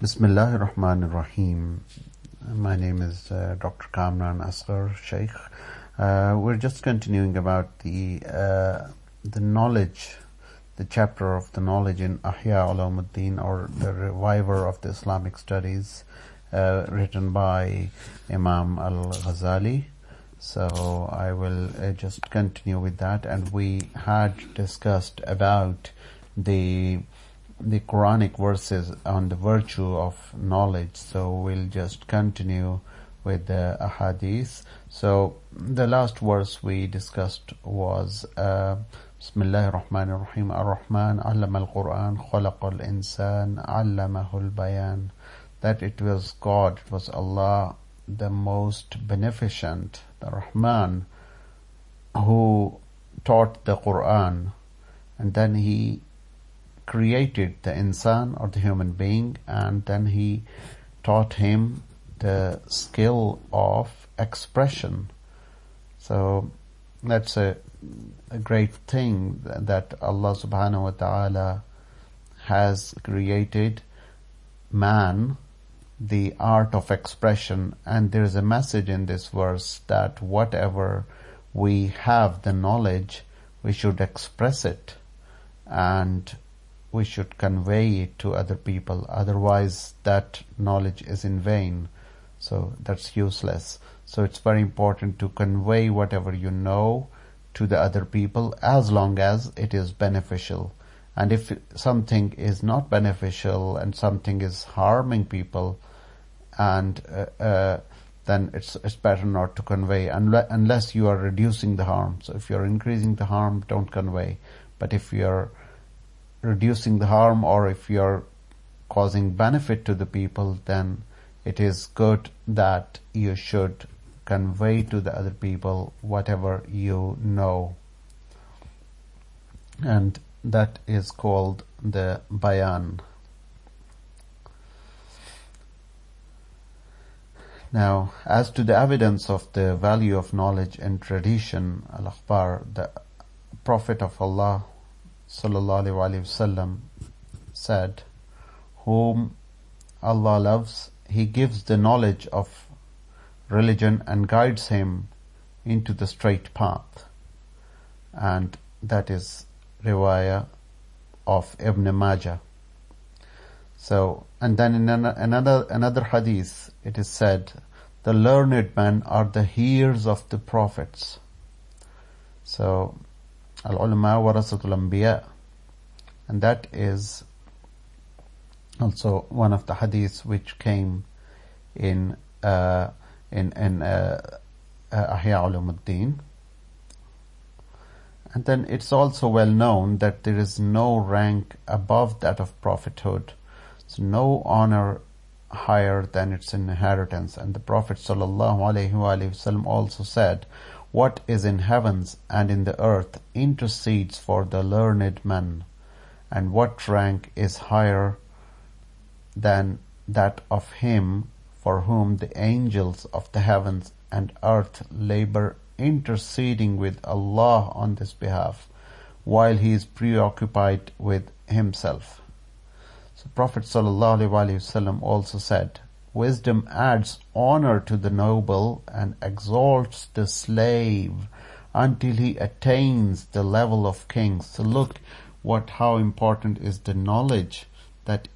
Bismillah ar-Rahman ar-Rahim. My name is uh, Dr. Kamran Asghar Sheikh. Uh, we're just continuing about the uh, the knowledge, the chapter of the knowledge in Ihya Ulumuddin or the reviver of the Islamic studies, uh, written by Imam Al-Ghazali. So I will uh, just continue with that, and we had discussed about the the Quranic verses on the virtue of knowledge. So we'll just continue with the ahadith. So the last verse we discussed was uh, Bismillah ar-Rahman ar-Rahim Ar-Rahman allama al-Quran al-insan al-bayan that it was God, it was Allah the most beneficent, the Rahman who taught the Quran and then he created the insan or the human being and then he taught him the skill of expression. So that's a, a great thing that Allah subhanahu wa ta'ala has created man the art of expression and there is a message in this verse that whatever we have the knowledge we should express it and we should convey it to other people. Otherwise, that knowledge is in vain. So that's useless. So it's very important to convey whatever you know to the other people as long as it is beneficial. And if something is not beneficial and something is harming people, and uh, uh, then it's it's better not to convey unless you are reducing the harm. So if you're increasing the harm, don't convey. But if you're reducing the harm or if you're causing benefit to the people, then it is good that you should convey to the other people whatever you know. And that is called the bayan. Now, as to the evidence of the value of knowledge and tradition, al-akhbar, the Prophet of Allah sallallahu alaihi wasallam said, "Whom Allah loves, He gives the knowledge of religion and guides him into the straight path." And that is riwayah of Ibn Majah. So, and then in another another hadith, it is said, "The learned men are the hearers of the prophets." So al-ulama warasatul anbiya and that is also one of the hadiths which came in uh, in in uh, uh, Ulumuddin. And then it's also well known that there is no rank above that of prophethood. So no honor higher than its inheritance. And the prophet sallallahu alaihi wasallam also said what is in heavens and in the earth intercedes for the learned men, and what rank is higher than that of him for whom the angels of the heavens and earth labor interceding with Allah on this behalf, while he is preoccupied with himself. So Prophet ﷺ also said, Wisdom adds honor to the noble and exalts the slave until he attains the level of kings. So look what how important is the knowledge that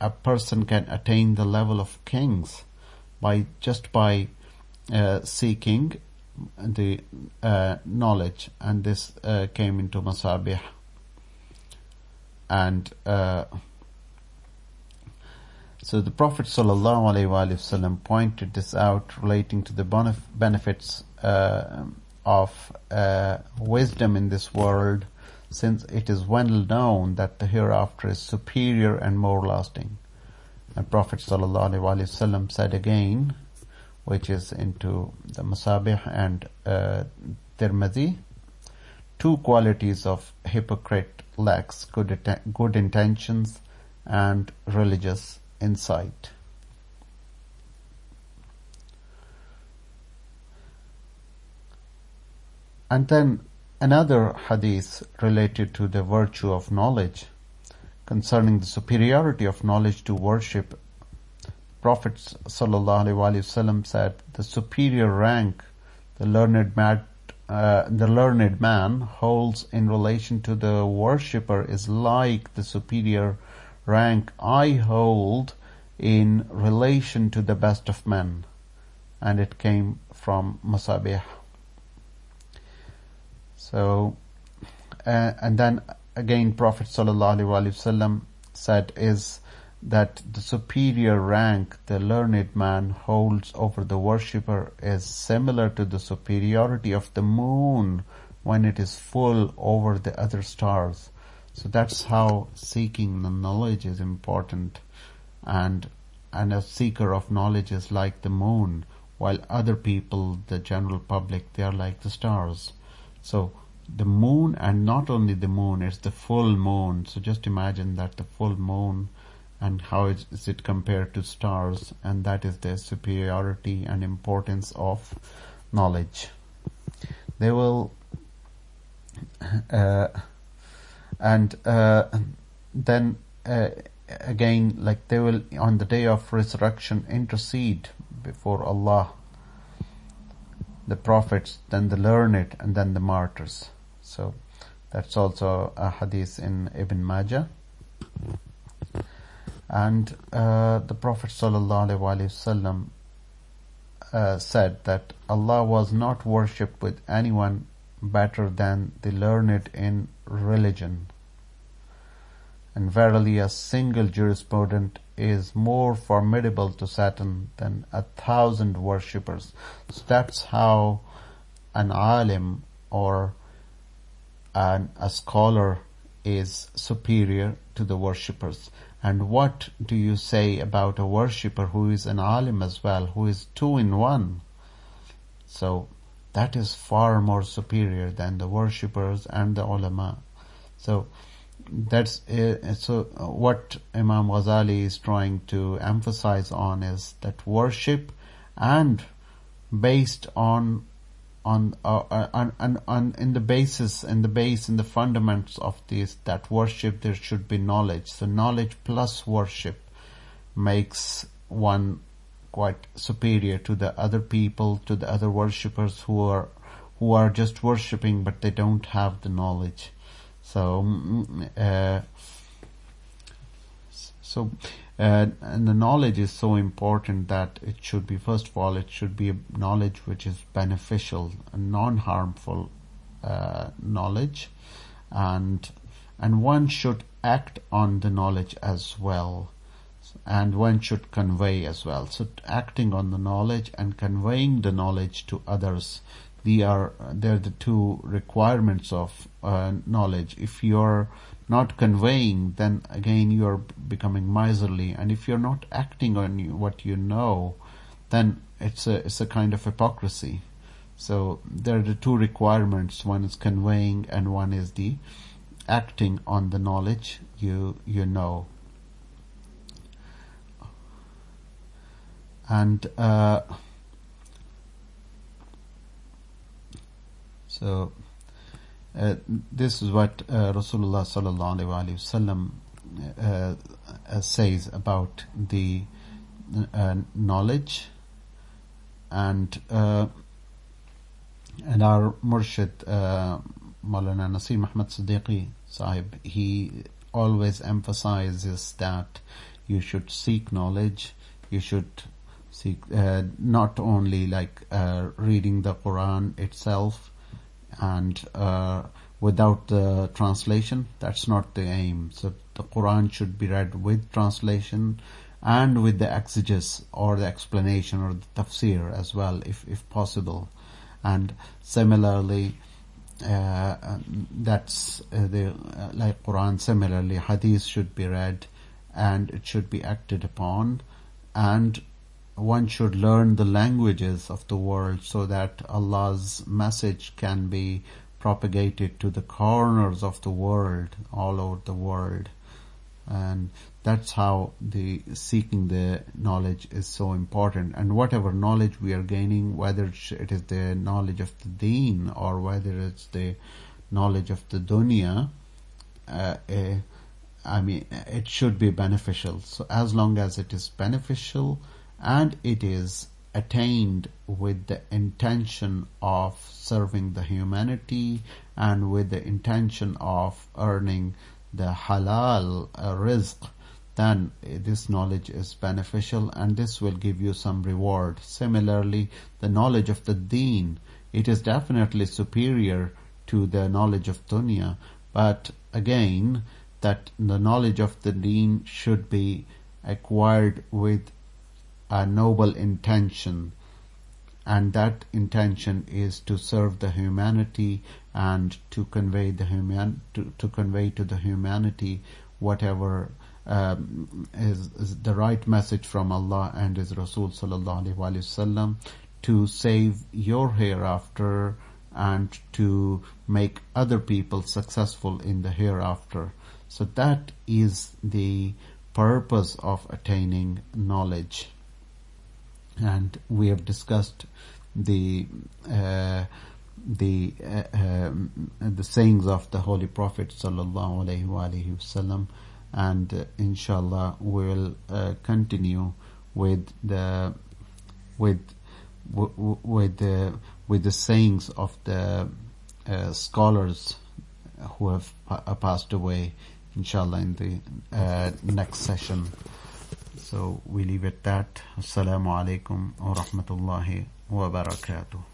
a person can attain the level of kings by just by uh, seeking the uh, knowledge and this uh, came into masabih and uh, so the Prophet ﷺ pointed this out relating to the benefits uh, of uh, wisdom in this world since it is well known that the hereafter is superior and more lasting. And Prophet ﷺ said again, which is into the Masabih and uh, Tirmidhi, two qualities of hypocrite lacks good, good intentions and religious insight. And then another hadith related to the virtue of knowledge concerning the superiority of knowledge to worship Prophet ﷺ said, the superior rank the learned man, uh, the learned man holds in relation to the worshipper is like the superior rank I hold in relation to the best of men. And it came from Masabih. So, uh, and then again Prophet ﷺ said is that the superior rank the learned man holds over the worshipper is similar to the superiority of the moon when it is full over the other stars. So that's how seeking the knowledge is important and and a seeker of knowledge is like the moon while other people, the general public, they are like the stars. So the moon and not only the moon, it's the full moon. So just imagine that the full moon and how is, is it compared to stars and that is the superiority and importance of knowledge. They will uh, and uh, then uh, again like they will on the day of resurrection intercede before Allah the prophets then the learned and then the martyrs. So that's also a hadith in Ibn Majah. And uh, the Prophet ﷺ uh, said that Allah was not worshipped with anyone better than the learned in religion. And verily a single jurisprudent is more formidable to Satan than a thousand worshippers. So that's how an alim or an, a scholar is superior to the worshippers. And what do you say about a worshipper who is an alim as well, who is two in one? So that is far more superior than the worshippers and the ulama. So that's uh, so what Imam Ghazali is trying to emphasize on is that worship and based on on, uh, uh, on, on, on, in the basis, in the base, in the fundamentals of this, that worship, there should be knowledge. So knowledge plus worship makes one quite superior to the other people, to the other worshippers who are, who are just worshipping but they don't have the knowledge. So, mm, uh, so uh, and the knowledge is so important that it should be, first of all, it should be a knowledge which is beneficial non-harmful uh, knowledge, and and one should act on the knowledge as well, and one should convey as well. So acting on the knowledge and conveying the knowledge to others, they are they're the two requirements of uh, knowledge. If you're not conveying, then again you are becoming miserly. And if you're not acting on what you know, then it's a it's a kind of hypocrisy. So there are the two requirements: one is conveying, and one is the acting on the knowledge you you know. And uh, so uh, this is what uh, Rasulullah sallallahu alaihi wasallam uh, uh, says about the uh, knowledge. And uh, and our murshid uh, Maulana Naseem Ahmad Siddiqui Sahib he always emphasizes that you should seek knowledge you should seek not only like reading the Quran itself and uh, without the translation. That's not the aim. So the Quran should be read with translation and with the exegesis or the explanation or the tafsir as well, if if possible. And similarly, uh, that's uh, the uh, like Quran. Similarly, Hadith should be read and it should be acted upon and one should learn the languages of the world so that Allah's message can be propagated to the corners of the world, all over the world. And that's how the seeking the knowledge is so important. And whatever knowledge we are gaining, whether it is the knowledge of the deen or whether it's the knowledge of the dunya, uh, uh, I mean, it should be beneficial. So as long as it is beneficial and it is attained with the intention of serving the humanity and with the intention of earning the halal uh, rizq, then this knowledge is beneficial and this will give you some reward. Similarly, the knowledge of the deen, it is definitely superior to the knowledge of dunya, but again, that the knowledge of the deen should be acquired with a noble intention and that intention is to serve the humanity and to convey the human to, to convey to the humanity whatever um, is, is, the right message from Allah and His Rasul sallallahu alaihi wasallam to save your hereafter and to make other people successful in the hereafter. So that is the purpose of attaining knowledge. And we have discussed the uh, the uh, um, the sayings of the Holy Prophet sallallahu alaihi wasallam, and uh, inshallah we'll uh, continue with the with with the with the sayings of the uh, scholars who have pa- passed away inshallah in the uh, next session so we leave it at that. Assalamu alaikum wa rahmatullahi wa barakatuh